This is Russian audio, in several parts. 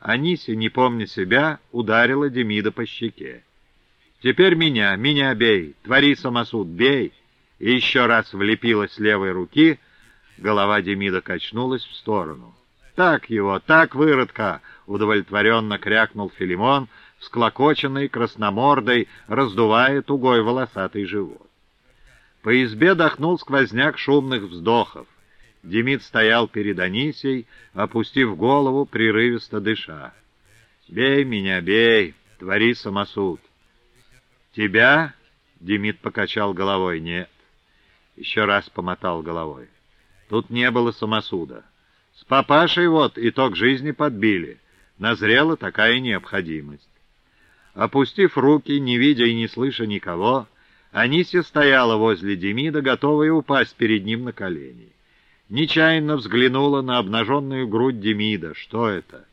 Аниси, не помня себя, ударила Демида по щеке. «Теперь меня, меня бей, твори самосуд, бей!» И еще раз влепилась левой руки, голова Демида качнулась в сторону. «Так его, так, выродка!» — удовлетворенно крякнул Филимон, склокоченный, красномордой, раздувая тугой волосатый живот. По избе дохнул сквозняк шумных вздохов. Демид стоял перед Анисей, опустив голову, прерывисто дыша. «Бей меня, бей, твори самосуд». «Тебя?» — Демид покачал головой. «Нет». Еще раз помотал головой. Тут не было самосуда. С папашей вот итог жизни подбили. Назрела такая необходимость. Опустив руки, не видя и не слыша никого, Анисия стояла возле Демида, готовая упасть перед ним на колени. Нечаянно взглянула на обнаженную грудь Демида. Что это?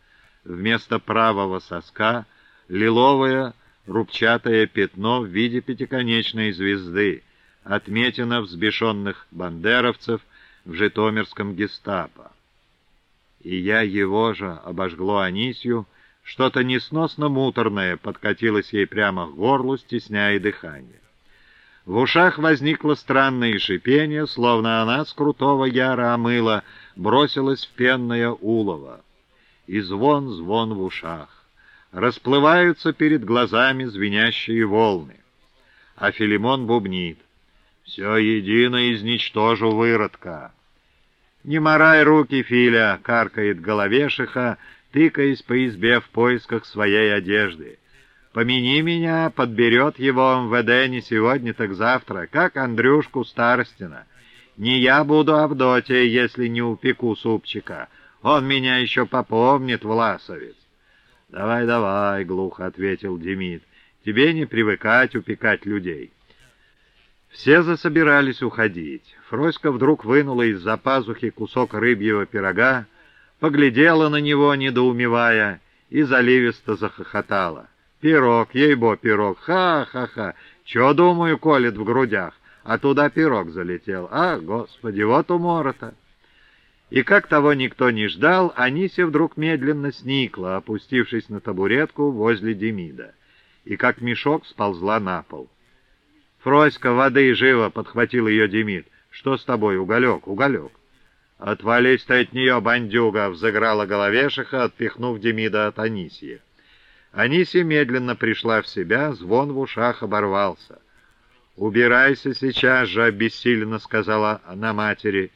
Вместо правого соска лиловое рубчатое пятно в виде пятиконечной звезды, отметина взбешенных бандеровцев в житомирском гестапо и я его же обожгло Анисью, что-то несносно муторное подкатилось ей прямо к горлу, стесняя дыхание. В ушах возникло странное шипение, словно она с крутого яра омыла, бросилась в пенное улово. И звон, звон в ушах. Расплываются перед глазами звенящие волны. А Филимон бубнит. «Все едино изничтожу выродка». «Не морай руки, Филя!» — каркает головешиха, тыкаясь по избе в поисках своей одежды. «Помяни меня, подберет его МВД не сегодня, так завтра, как Андрюшку Старостина. Не я буду Авдотья, если не упеку супчика. Он меня еще попомнит, Власовец». «Давай, давай», — глухо ответил Демид, — «тебе не привыкать упекать людей». Все засобирались уходить. Фроська вдруг вынула из-за пазухи кусок рыбьего пирога, поглядела на него, недоумевая, и заливисто захохотала. «Пирог, ей-бо, пирог! Ха-ха-ха! Чё, думаю, колет в грудях? А туда пирог залетел. А, господи, вот умора-то!» И как того никто не ждал, Анися вдруг медленно сникла, опустившись на табуретку возле Демида, и как мешок сползла на пол. «Фроська, воды живо!» — подхватил ее Демид. «Что с тобой, уголек, уголек?» «Отвались ты от нее, бандюга!» — взыграла головешиха, отпихнув Демида от Анисии. Анисия медленно пришла в себя, звон в ушах оборвался. «Убирайся сейчас же!» — обессиленно сказала она матери.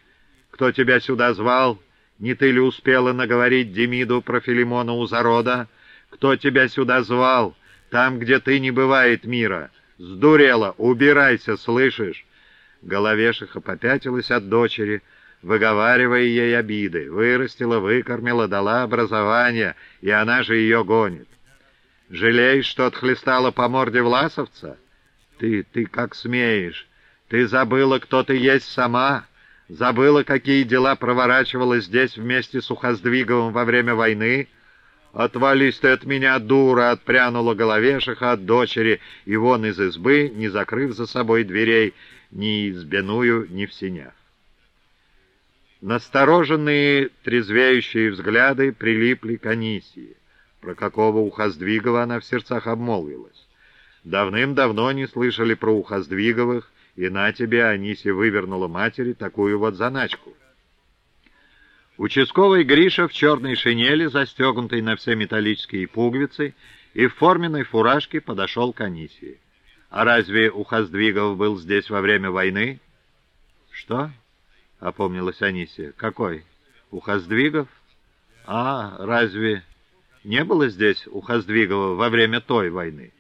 «Кто тебя сюда звал? Не ты ли успела наговорить Демиду про Филимона у зарода? Кто тебя сюда звал? Там, где ты, не бывает мира!» «Сдурела! Убирайся, слышишь?» Головешиха попятилась от дочери, выговаривая ей обиды. Вырастила, выкормила, дала образование, и она же ее гонит. «Жалеешь, что отхлестала по морде власовца? Ты, ты как смеешь? Ты забыла, кто ты есть сама?» Забыла, какие дела проворачивала здесь вместе с Ухоздвиговым во время войны?» «Отвались ты от меня, дура!» — отпрянула головешиха от дочери, и вон из избы, не закрыв за собой дверей, ни избяную, ни в синях. Настороженные, трезвеющие взгляды прилипли к Анисии. Про какого Ухоздвигова она в сердцах обмолвилась. Давным-давно не слышали про Ухоздвиговых, и на тебе Анисия вывернула матери такую вот заначку. Участковый Гриша в черной шинели, застегнутой на все металлические пуговицы, и в форменной фуражке подошел к Анисии. «А разве Ухоздвигов был здесь во время войны?» «Что?» — опомнилась Анисия. «Какой? Ухоздвигов? А, разве не было здесь Ухоздвигова во время той войны?»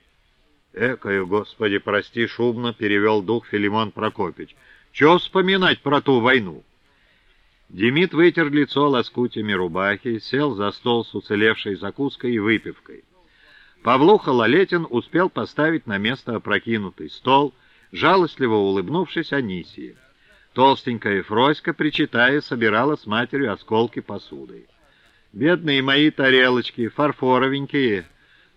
«Экаю, Господи, прости, шумно!» — перевел дух Филимон Прокопич. «Чего вспоминать про ту войну?» Демид вытер лицо лоскутями рубахи, сел за стол с уцелевшей закуской и выпивкой. Павлуха Лалетин успел поставить на место опрокинутый стол, жалостливо улыбнувшись Анисии. Толстенькая Фроська, причитая, собирала с матерью осколки посуды. «Бедные мои тарелочки, фарфоровенькие!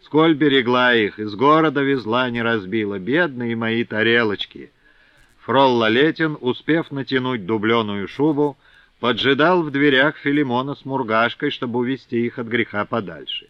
Сколь берегла их, из города везла, не разбила! Бедные мои тарелочки!» Фрол Лалетин, успев натянуть дубленую шубу, поджидал в дверях Филимона с Мургашкой, чтобы увести их от греха подальше.